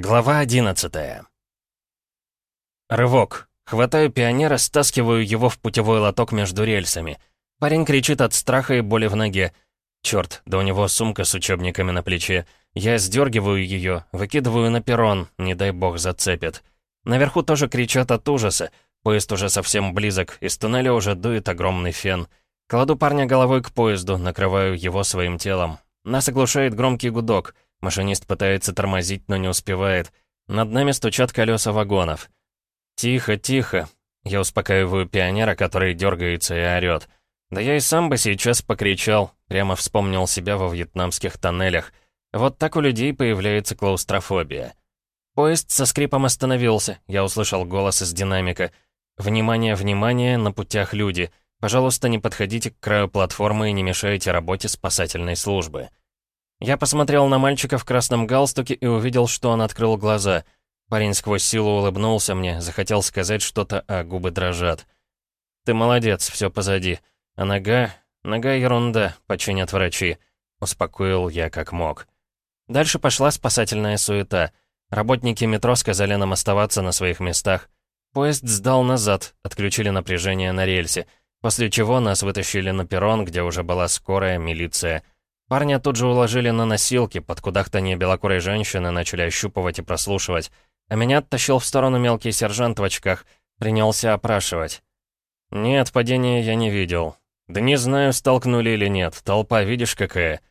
Глава 11 Рывок. Хватаю пионера, стаскиваю его в путевой лоток между рельсами. Парень кричит от страха и боли в ноге. Черт, да у него сумка с учебниками на плече. Я сдергиваю ее, выкидываю на перрон, не дай бог зацепит. Наверху тоже кричат от ужаса. Поезд уже совсем близок, из туннеля уже дует огромный фен. Кладу парня головой к поезду, накрываю его своим телом. Нас оглушает громкий гудок — Машинист пытается тормозить, но не успевает. Над нами стучат колеса вагонов. «Тихо, тихо!» Я успокаиваю пионера, который дергается и орёт. Да я и сам бы сейчас покричал, прямо вспомнил себя во вьетнамских тоннелях. Вот так у людей появляется клаустрофобия. Поезд со скрипом остановился, я услышал голос из динамика. «Внимание, внимание, на путях люди. Пожалуйста, не подходите к краю платформы и не мешайте работе спасательной службы». Я посмотрел на мальчика в красном галстуке и увидел, что он открыл глаза. Парень сквозь силу улыбнулся мне, захотел сказать что-то, а губы дрожат. «Ты молодец, все позади. А нога... Нога ерунда, починят врачи», — успокоил я как мог. Дальше пошла спасательная суета. Работники метро сказали нам оставаться на своих местах. Поезд сдал назад, отключили напряжение на рельсе, после чего нас вытащили на перрон, где уже была скорая, милиция — Парня тут же уложили на носилки, под кудахтанье белокурой женщины начали ощупывать и прослушивать, а меня оттащил в сторону мелкий сержант в очках, принялся опрашивать. «Нет, падения я не видел. Да не знаю, столкнули или нет, толпа видишь какая?»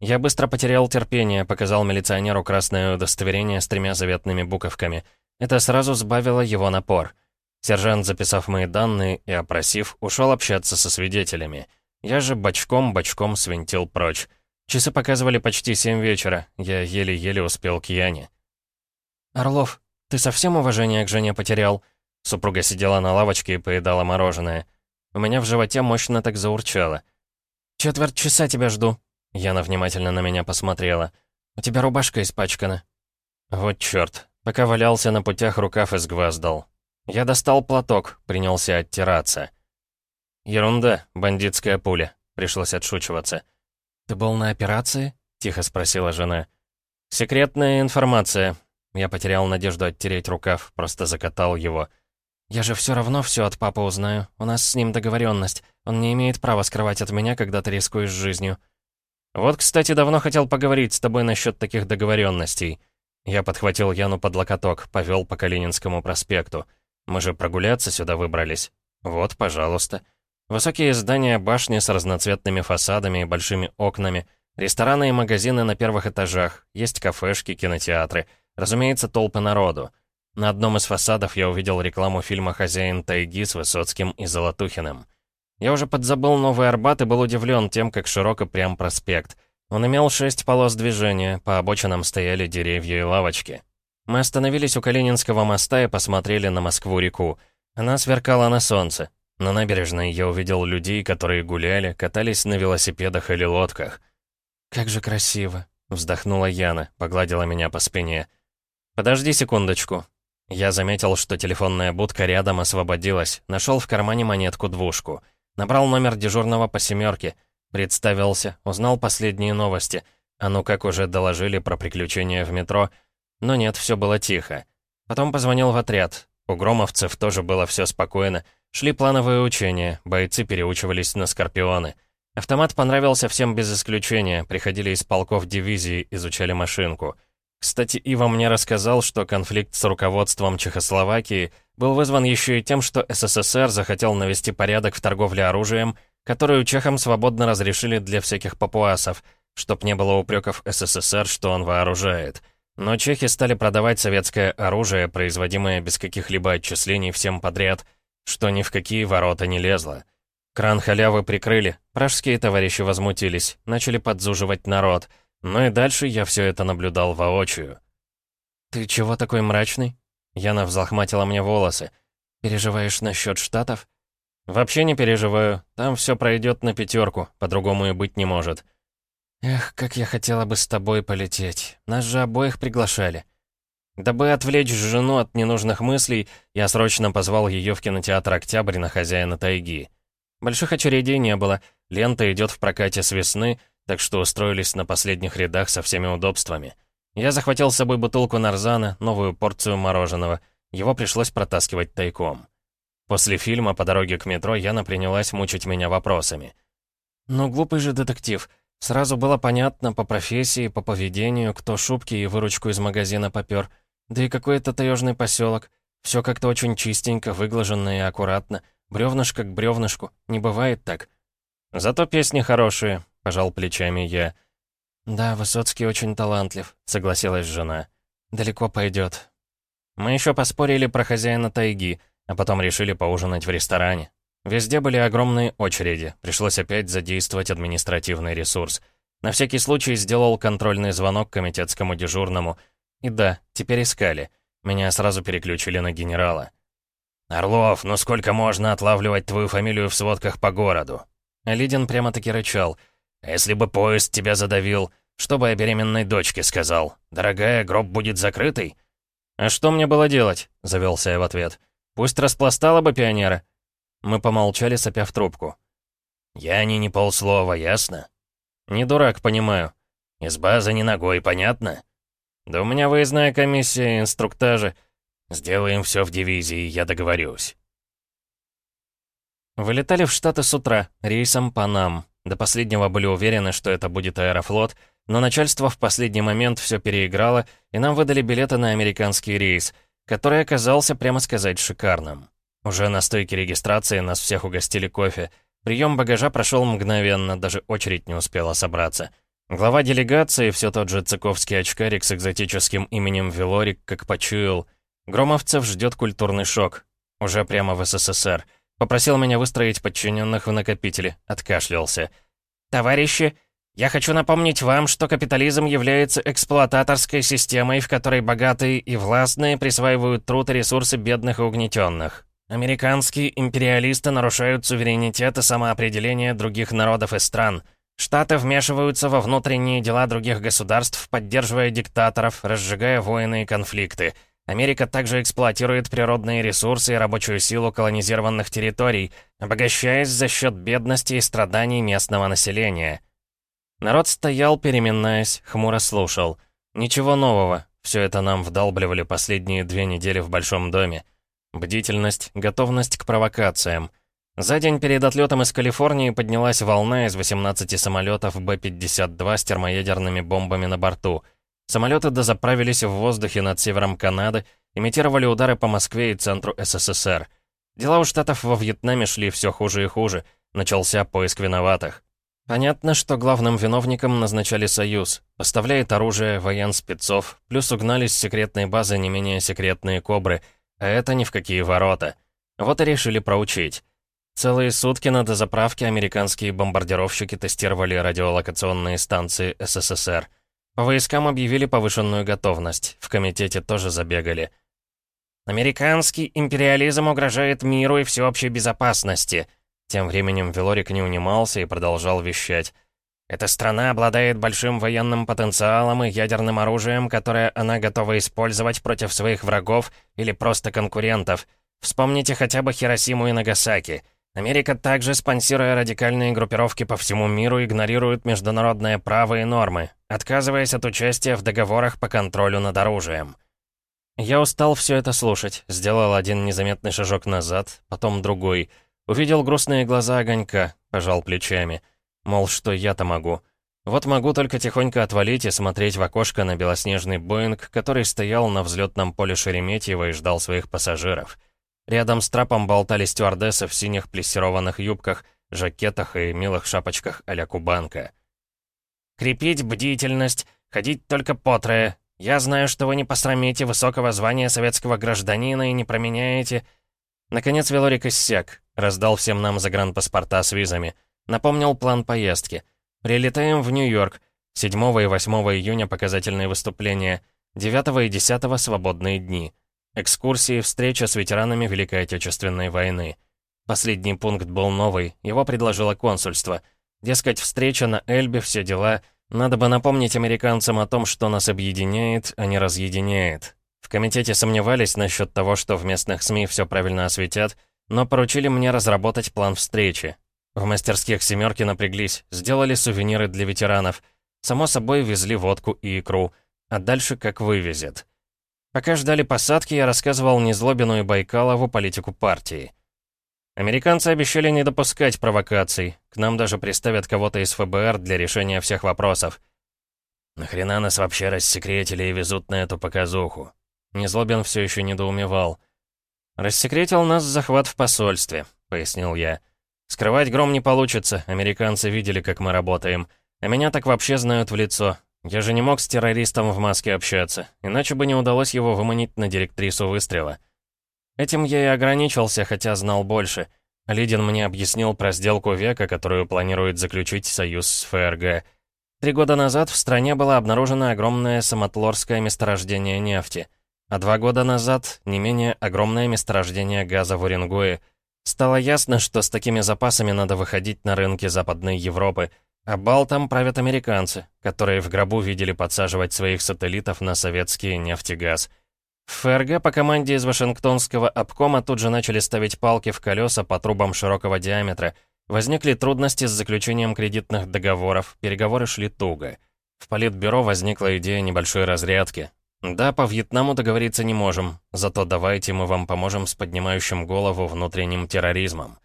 Я быстро потерял терпение, показал милиционеру красное удостоверение с тремя заветными буковками. Это сразу сбавило его напор. Сержант, записав мои данные и опросив, ушел общаться со свидетелями. Я же бочком-бочком свинтил прочь. Часы показывали почти семь вечера. Я еле-еле успел к Яне. «Орлов, ты совсем уважение к жене потерял?» Супруга сидела на лавочке и поедала мороженое. У меня в животе мощно так заурчало. «Четверть часа тебя жду». Яна внимательно на меня посмотрела. «У тебя рубашка испачкана». Вот чёрт. Пока валялся на путях, рукав изгваздал. Я достал платок, принялся оттираться. «Ерунда, бандитская пуля», — пришлось отшучиваться. «Ты был на операции?» — тихо спросила жена. «Секретная информация». Я потерял надежду оттереть рукав, просто закатал его. «Я же все равно все от папы узнаю. У нас с ним договоренность. Он не имеет права скрывать от меня, когда ты рискуешь жизнью». «Вот, кстати, давно хотел поговорить с тобой насчет таких договоренностей». Я подхватил Яну под локоток, повел по Калининскому проспекту. «Мы же прогуляться сюда выбрались. Вот, пожалуйста». Высокие здания башни с разноцветными фасадами и большими окнами, рестораны и магазины на первых этажах, есть кафешки, кинотеатры, разумеется, толпы народу. На одном из фасадов я увидел рекламу фильма «Хозяин тайги» с Высоцким и Золотухиным. Я уже подзабыл Новый Арбат и был удивлен тем, как широк и прям проспект. Он имел шесть полос движения, по обочинам стояли деревья и лавочки. Мы остановились у Калининского моста и посмотрели на Москву-реку. Она сверкала на солнце. На набережной я увидел людей, которые гуляли, катались на велосипедах или лодках. «Как же красиво!» — вздохнула Яна, погладила меня по спине. «Подожди секундочку». Я заметил, что телефонная будка рядом освободилась, нашел в кармане монетку-двушку. Набрал номер дежурного по семерке, представился, узнал последние новости. А ну как уже доложили про приключения в метро. Но нет, все было тихо. Потом позвонил в отряд. У громовцев тоже было все спокойно. Шли плановые учения, бойцы переучивались на «Скорпионы». Автомат понравился всем без исключения, приходили из полков дивизии, изучали машинку. Кстати, Ива мне рассказал, что конфликт с руководством Чехословакии был вызван еще и тем, что СССР захотел навести порядок в торговле оружием, которую чехам свободно разрешили для всяких папуасов, чтоб не было упреков СССР, что он вооружает. Но чехи стали продавать советское оружие, производимое без каких-либо отчислений всем подряд, что ни в какие ворота не лезло. Кран халявы прикрыли, пражские товарищи возмутились, начали подзуживать народ, но и дальше я все это наблюдал воочию. «Ты чего такой мрачный?» Яна взлохматила мне волосы. «Переживаешь насчет Штатов?» «Вообще не переживаю. Там все пройдет на пятерку, по-другому и быть не может». «Эх, как я хотела бы с тобой полететь. Нас же обоих приглашали». Дабы отвлечь жену от ненужных мыслей, я срочно позвал ее в кинотеатр «Октябрь» на хозяина тайги. Больших очередей не было, лента идет в прокате с весны, так что устроились на последних рядах со всеми удобствами. Я захватил с собой бутылку нарзана, новую порцию мороженого. Его пришлось протаскивать тайком. После фильма по дороге к метро Яна принялась мучить меня вопросами. «Ну, глупый же детектив. Сразу было понятно по профессии, по поведению, кто шубки и выручку из магазина попёр. Да и какой это таежный поселок. Все как-то очень чистенько, выглаженно и аккуратно. Бревнышко к бревнышку. Не бывает так. Зато песни хорошие, пожал плечами я. «Да, Высоцкий очень талантлив», — согласилась жена. «Далеко пойдет. Мы еще поспорили про хозяина тайги, а потом решили поужинать в ресторане. Везде были огромные очереди, пришлось опять задействовать административный ресурс. На всякий случай сделал контрольный звонок комитетскому дежурному. И да, теперь искали. Меня сразу переключили на генерала. «Орлов, ну сколько можно отлавливать твою фамилию в сводках по городу?» Лидин прямо-таки рычал — «Если бы поезд тебя задавил, что бы я беременной дочке сказал? Дорогая, гроб будет закрытый?» «А что мне было делать?» — завелся я в ответ. «Пусть распластала бы пионера». Мы помолчали, сопя в трубку. «Я не не полслова, ясно?» «Не дурак, понимаю». «Из базы не ногой, понятно?» «Да у меня выездная комиссия, инструктажи». «Сделаем все в дивизии, я договорюсь». Вылетали в Штаты с утра, рейсом по нам. До последнего были уверены, что это будет Аэрофлот, но начальство в последний момент все переиграло, и нам выдали билеты на американский рейс, который оказался, прямо сказать, шикарным. Уже на стойке регистрации нас всех угостили кофе. Прием багажа прошел мгновенно, даже очередь не успела собраться. Глава делегации, все тот же цыковский очкарик с экзотическим именем Велорик, как почуял. Громовцев ждет культурный шок. Уже прямо в СССР. Попросил меня выстроить подчиненных в накопители. Откашлялся. «Товарищи, я хочу напомнить вам, что капитализм является эксплуататорской системой, в которой богатые и властные присваивают труд и ресурсы бедных и угнетенных. Американские империалисты нарушают суверенитет и самоопределение других народов и стран. Штаты вмешиваются во внутренние дела других государств, поддерживая диктаторов, разжигая войны и конфликты. Америка также эксплуатирует природные ресурсы и рабочую силу колонизированных территорий, обогащаясь за счет бедности и страданий местного населения. Народ стоял, переминаясь, хмуро слушал. Ничего нового, все это нам вдалбливали последние две недели в Большом доме. Бдительность, готовность к провокациям. За день перед отлетом из Калифорнии поднялась волна из 18 самолетов Б-52 с термоядерными бомбами на борту — Самолеты дозаправились в воздухе над севером Канады, имитировали удары по Москве и центру СССР. Дела у Штатов во Вьетнаме шли все хуже и хуже. Начался поиск виноватых. Понятно, что главным виновником назначали Союз. Поставляет оружие, военспецов, плюс угнали с секретной базы не менее секретные «Кобры», а это ни в какие ворота. Вот и решили проучить. Целые сутки на дозаправке американские бомбардировщики тестировали радиолокационные станции СССР. По войскам объявили повышенную готовность. В комитете тоже забегали. «Американский империализм угрожает миру и всеобщей безопасности». Тем временем Велорик не унимался и продолжал вещать. «Эта страна обладает большим военным потенциалом и ядерным оружием, которое она готова использовать против своих врагов или просто конкурентов. Вспомните хотя бы Хиросиму и Нагасаки». Америка также, спонсируя радикальные группировки по всему миру, игнорирует международное право и нормы, отказываясь от участия в договорах по контролю над оружием. Я устал все это слушать, сделал один незаметный шажок назад, потом другой. Увидел грустные глаза огонька, пожал плечами. Мол, что я-то могу? Вот могу только тихонько отвалить и смотреть в окошко на белоснежный Боинг, который стоял на взлетном поле Шереметьево и ждал своих пассажиров. Рядом с трапом болтали стюардессы в синих плессированных юбках, жакетах и милых шапочках а-ля кубанка. «Крепить бдительность, ходить только по трое. Я знаю, что вы не посрамите высокого звания советского гражданина и не променяете...» Наконец Велорик иссяк, раздал всем нам загранпаспорта с визами. Напомнил план поездки. Прилетаем в Нью-Йорк. 7 и 8 июня показательные выступления. 9 и 10 свободные дни. Экскурсии, встреча с ветеранами Великой Отечественной войны. Последний пункт был новый, его предложило консульство. Дескать, встреча на Эльбе, все дела. Надо бы напомнить американцам о том, что нас объединяет, а не разъединяет. В комитете сомневались насчет того, что в местных СМИ все правильно осветят, но поручили мне разработать план встречи. В мастерских «семерки» напряглись, сделали сувениры для ветеранов. Само собой, везли водку и икру. а дальше как вывезет. Пока ждали посадки, я рассказывал Незлобину и Байкалову политику партии. Американцы обещали не допускать провокаций. К нам даже приставят кого-то из ФБР для решения всех вопросов. «Нахрена нас вообще рассекретили и везут на эту показуху?» Незлобин все еще недоумевал. «Рассекретил нас захват в посольстве», — пояснил я. «Скрывать гром не получится, американцы видели, как мы работаем. А меня так вообще знают в лицо. Я же не мог с террористом в маске общаться, иначе бы не удалось его выманить на директрису выстрела». Этим я и ограничился, хотя знал больше. Лидин мне объяснил про сделку века, которую планирует заключить союз с ФРГ. Три года назад в стране было обнаружено огромное самотлорское месторождение нефти, а два года назад не менее огромное месторождение газа в Уренгое. Стало ясно, что с такими запасами надо выходить на рынки Западной Европы, а Балтом правят американцы, которые в гробу видели подсаживать своих сателлитов на советский нефть и газ – в ФРГ по команде из Вашингтонского обкома тут же начали ставить палки в колеса по трубам широкого диаметра. Возникли трудности с заключением кредитных договоров, переговоры шли туго. В Политбюро возникла идея небольшой разрядки. Да, по Вьетнаму договориться не можем, зато давайте мы вам поможем с поднимающим голову внутренним терроризмом.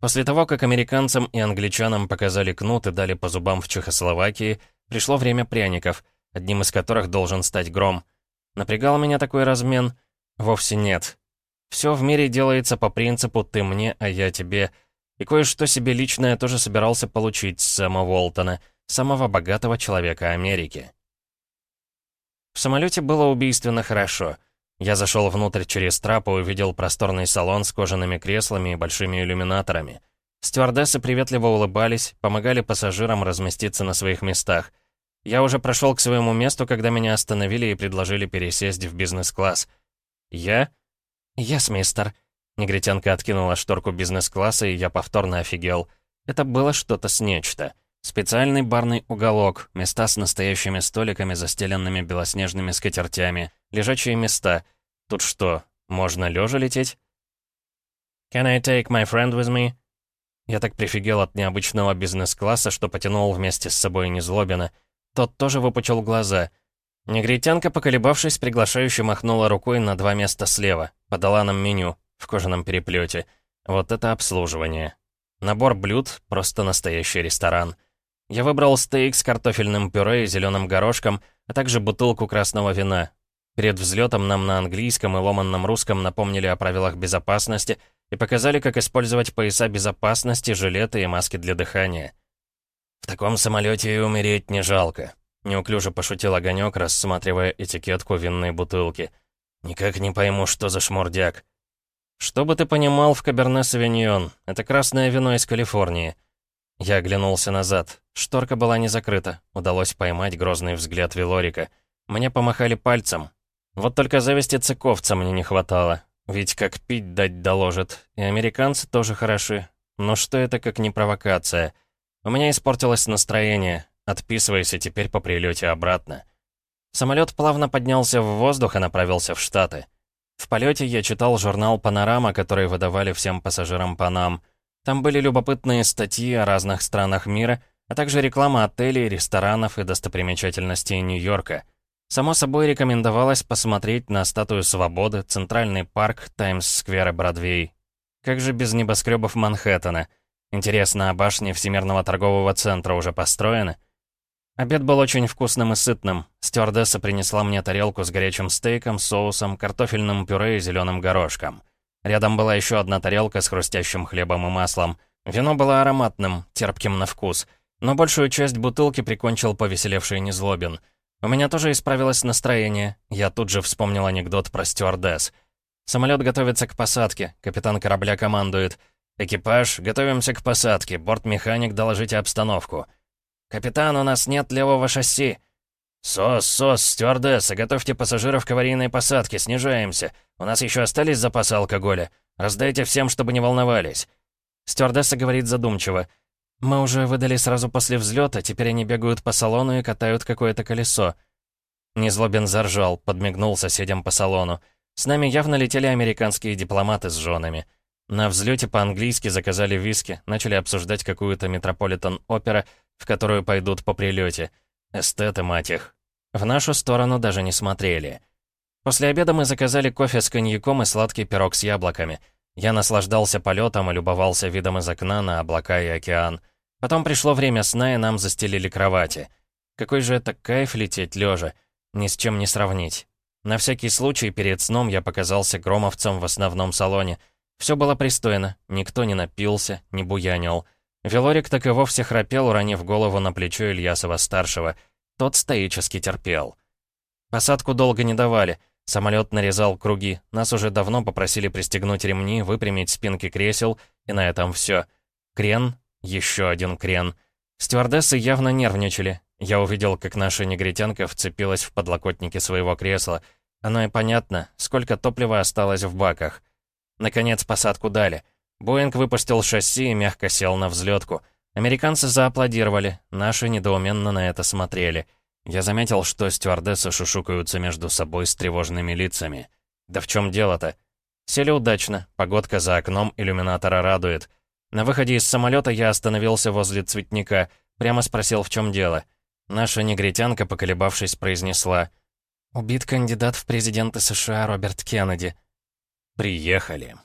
После того, как американцам и англичанам показали кнут и дали по зубам в Чехословакии, пришло время пряников, одним из которых должен стать гром — Напрягал меня такой размен? Вовсе нет. Все в мире делается по принципу «ты мне, а я тебе». И кое-что себе личное тоже собирался получить с Сэма Уолтона, самого богатого человека Америки. В самолете было убийственно хорошо. Я зашел внутрь через трап и увидел просторный салон с кожаными креслами и большими иллюминаторами. Стюардессы приветливо улыбались, помогали пассажирам разместиться на своих местах. Я уже прошел к своему месту, когда меня остановили и предложили пересесть в бизнес-класс. «Я?» «Yes, мистер». Негритянка откинула шторку бизнес-класса, и я повторно офигел. Это было что-то с нечто. Специальный барный уголок, места с настоящими столиками, застеленными белоснежными скатертями, лежачие места. Тут что, можно лежа лететь? «Can I take my friend with me?» Я так прифигел от необычного бизнес-класса, что потянул вместе с собой Незлобина — тот тоже выпучил глаза. Негритянка, поколебавшись, приглашающе махнула рукой на два места слева. Подала нам меню в кожаном переплете. Вот это обслуживание. Набор блюд, просто настоящий ресторан. Я выбрал стейк с картофельным пюре и зеленым горошком, а также бутылку красного вина. Перед взлетом нам на английском и ломанном русском напомнили о правилах безопасности и показали, как использовать пояса безопасности, жилеты и маски для дыхания. «В таком самолете и умереть не жалко», — неуклюже пошутил Огонек, рассматривая этикетку винной бутылки. «Никак не пойму, что за шмурдяк». «Что бы ты понимал в Каберне Савиньон? Это красное вино из Калифорнии». Я оглянулся назад. Шторка была не закрыта. Удалось поймать грозный взгляд Вилорика. Мне помахали пальцем. Вот только зависти цыковца мне не хватало. Ведь как пить дать доложит. И американцы тоже хороши. Но что это как не провокация?» У меня испортилось настроение. Отписывайся теперь по прилете обратно. Самолет плавно поднялся в воздух и направился в Штаты. В полете я читал журнал «Панорама», который выдавали всем пассажирам Панам. Там были любопытные статьи о разных странах мира, а также реклама отелей, ресторанов и достопримечательностей Нью-Йорка. Само собой рекомендовалось посмотреть на статую Свободы, Центральный парк, Таймс-сквер и Бродвей. Как же без небоскребов Манхэттена — Интересно, а башни Всемирного торгового центра уже построены? Обед был очень вкусным и сытным. Стюардесса принесла мне тарелку с горячим стейком, соусом, картофельным пюре и зеленым горошком. Рядом была еще одна тарелка с хрустящим хлебом и маслом. Вино было ароматным, терпким на вкус. Но большую часть бутылки прикончил повеселевший Незлобин. У меня тоже исправилось настроение. Я тут же вспомнил анекдот про стюардесс. Самолет готовится к посадке, капитан корабля командует — «Экипаж, готовимся к посадке. Бортмеханик, доложите обстановку». «Капитан, у нас нет левого шасси». «СОС, СОС, стюардесса, готовьте пассажиров к аварийной посадке, снижаемся. У нас еще остались запасы алкоголя. Раздайте всем, чтобы не волновались». Стюардесса говорит задумчиво. «Мы уже выдали сразу после взлета, теперь они бегают по салону и катают какое-то колесо». Незлобин заржал, подмигнул соседям по салону. С нами явно летели американские дипломаты с женами. На взлете по-английски заказали виски, начали обсуждать какую-то метрополитен-опера, в которую пойдут по прилете. Эстеты, мать их. В нашу сторону даже не смотрели. После обеда мы заказали кофе с коньяком и сладкий пирог с яблоками. Я наслаждался полетом и любовался видом из окна на облака и океан. Потом пришло время сна, и нам застелили кровати. Какой же это кайф лететь лежа, ни с чем не сравнить. На всякий случай перед сном я показался громовцем в основном салоне. Все было пристойно, никто не напился, не буянил. Велорик так и вовсе храпел, уронив голову на плечо Ильясова-старшего. Тот стоически терпел. Посадку долго не давали. Самолет нарезал круги. Нас уже давно попросили пристегнуть ремни, выпрямить спинки кресел, и на этом все. Крен, еще один крен. Стюардессы явно нервничали. Я увидел, как наша негритянка вцепилась в подлокотники своего кресла. Оно и понятно, сколько топлива осталось в баках. Наконец посадку дали. Боинг выпустил шасси и мягко сел на взлетку. Американцы зааплодировали, наши недоуменно на это смотрели. Я заметил, что стюардессы шушукаются между собой с тревожными лицами. Да в чем дело-то? Сели удачно, погодка за окном иллюминатора радует. На выходе из самолета я остановился возле цветника, прямо спросил, в чем дело. Наша негритянка, поколебавшись, произнесла «Убит кандидат в президенты США Роберт Кеннеди». «Приехали».